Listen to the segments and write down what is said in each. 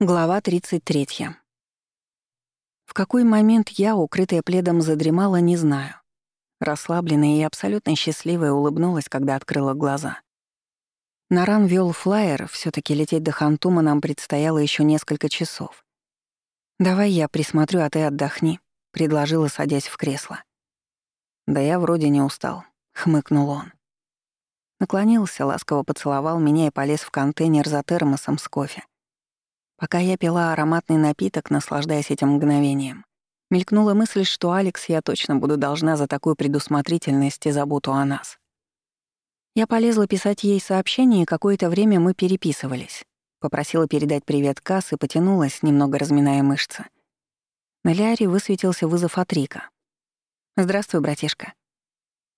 Глава 33. В какой момент я, укрытая пледом, задремала, не знаю. Расслабленная и абсолютно счастливая улыбнулась, когда открыла глаза. Наран вел флайер, все таки лететь до Хантума нам предстояло еще несколько часов. «Давай я присмотрю, а ты отдохни», — предложила, садясь в кресло. «Да я вроде не устал», — хмыкнул он. Наклонился, ласково поцеловал меня и полез в контейнер за термосом с кофе. Пока я пила ароматный напиток, наслаждаясь этим мгновением, мелькнула мысль, что Алекс я точно буду должна за такую предусмотрительность и заботу о нас. Я полезла писать ей сообщение, и какое-то время мы переписывались. Попросила передать привет Касс и потянулась, немного разминая мышцы. На Ляре высветился вызов от Рика. «Здравствуй, братишка».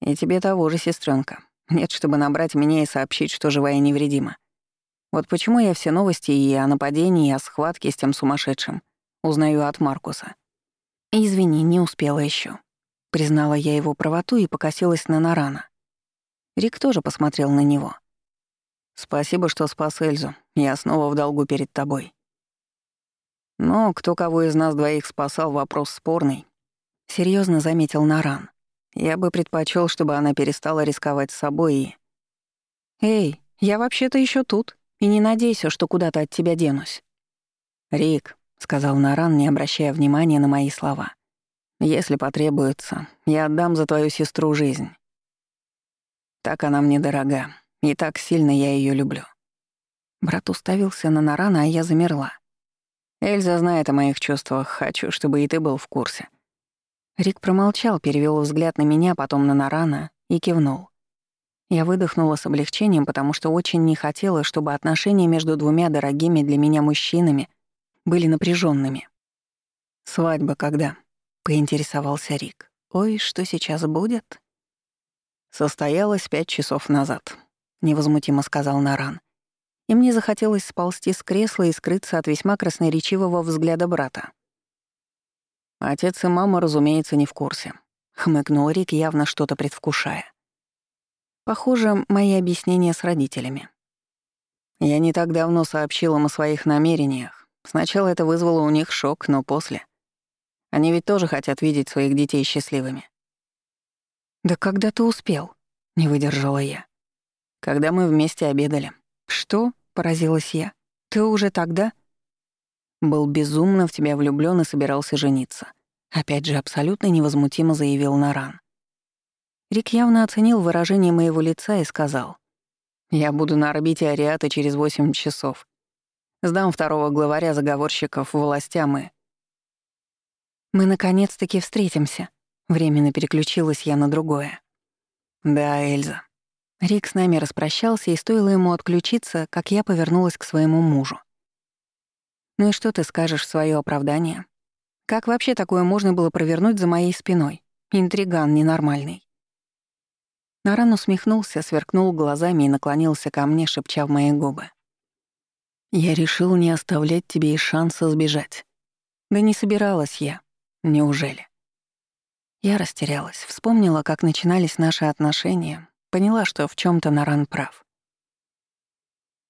«И тебе того же, сестренка. Нет, чтобы набрать меня и сообщить, что жива и невредима. Вот почему я все новости и о нападении, и о схватке с тем сумасшедшим узнаю от Маркуса. «Извини, не успела еще. Признала я его правоту и покосилась на Нарана. Рик тоже посмотрел на него. «Спасибо, что спас Эльзу. Я снова в долгу перед тобой». «Но кто кого из нас двоих спасал, вопрос спорный», — серьезно заметил Наран. «Я бы предпочел, чтобы она перестала рисковать с собой и...» «Эй, я вообще-то еще тут», и не надейся, что куда-то от тебя денусь». «Рик», — сказал Наран, не обращая внимания на мои слова, «если потребуется, я отдам за твою сестру жизнь. Так она мне дорога, и так сильно я ее люблю». Брат уставился на Нарана, а я замерла. «Эльза знает о моих чувствах, хочу, чтобы и ты был в курсе». Рик промолчал, перевел взгляд на меня, потом на Нарана и кивнул. Я выдохнула с облегчением, потому что очень не хотела, чтобы отношения между двумя дорогими для меня мужчинами были напряженными. «Свадьба когда?» — поинтересовался Рик. «Ой, что сейчас будет?» «Состоялась пять часов назад», — невозмутимо сказал Наран. И мне захотелось сползти с кресла и скрыться от весьма красноречивого взгляда брата. «Отец и мама, разумеется, не в курсе», — хмыкнул Рик, явно что-то предвкушая. Похоже, мои объяснения с родителями. Я не так давно сообщил им о своих намерениях. Сначала это вызвало у них шок, но после. Они ведь тоже хотят видеть своих детей счастливыми. «Да когда ты успел?» — не выдержала я. «Когда мы вместе обедали». «Что?» — поразилась я. «Ты уже тогда?» «Был безумно в тебя влюблён и собирался жениться». Опять же, абсолютно невозмутимо заявил Наран. Рик явно оценил выражение моего лица и сказал. «Я буду на орбите Ариаты через восемь часов. Сдам второго главаря заговорщиков властям и...» «Мы наконец-таки встретимся», — временно переключилась я на другое. «Да, Эльза». Рик с нами распрощался, и стоило ему отключиться, как я повернулась к своему мужу. «Ну и что ты скажешь в своё оправдание? Как вообще такое можно было провернуть за моей спиной? Интриган ненормальный». Наран усмехнулся, сверкнул глазами и наклонился ко мне, шепча в мои губы. «Я решил не оставлять тебе и шанса сбежать». «Да не собиралась я. Неужели?» Я растерялась, вспомнила, как начинались наши отношения, поняла, что в чем то Наран прав.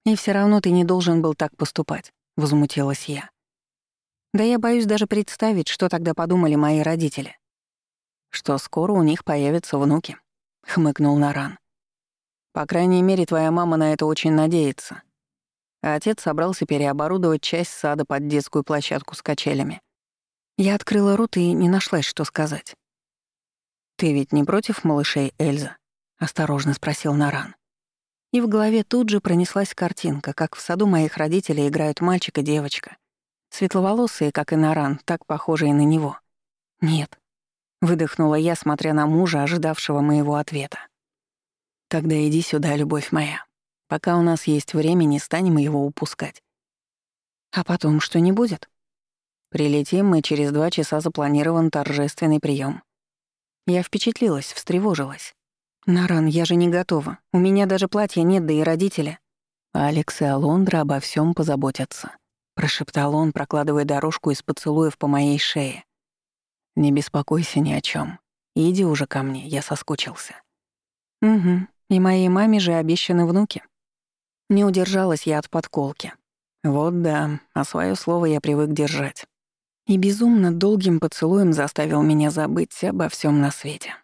«И все равно ты не должен был так поступать», — возмутилась я. «Да я боюсь даже представить, что тогда подумали мои родители. Что скоро у них появятся внуки», — хмыкнул Наран. «По крайней мере, твоя мама на это очень надеется». А отец собрался переоборудовать часть сада под детскую площадку с качелями. Я открыла рот и не нашлась, что сказать. «Ты ведь не против малышей, Эльза?» — осторожно спросил Наран. И в голове тут же пронеслась картинка, как в саду моих родителей играют мальчик и девочка. Светловолосые, как и Наран, так похожие на него. «Нет, Выдохнула я, смотря на мужа, ожидавшего моего ответа. «Тогда иди сюда, любовь моя. Пока у нас есть время, не станем его упускать». «А потом что не будет?» «Прилетим, мы через два часа запланирован торжественный прием. Я впечатлилась, встревожилась. «Наран, я же не готова. У меня даже платья нет, да и родители». «Алекс и Алондра обо всем позаботятся», — прошептал он, прокладывая дорожку из поцелуев по моей шее. Не беспокойся ни о чем. Иди уже ко мне, я соскучился. Угу. И моей маме же обещаны внуки. Не удержалась я от подколки. Вот да, а свое слово я привык держать. И безумно долгим поцелуем заставил меня забыть обо всем на свете.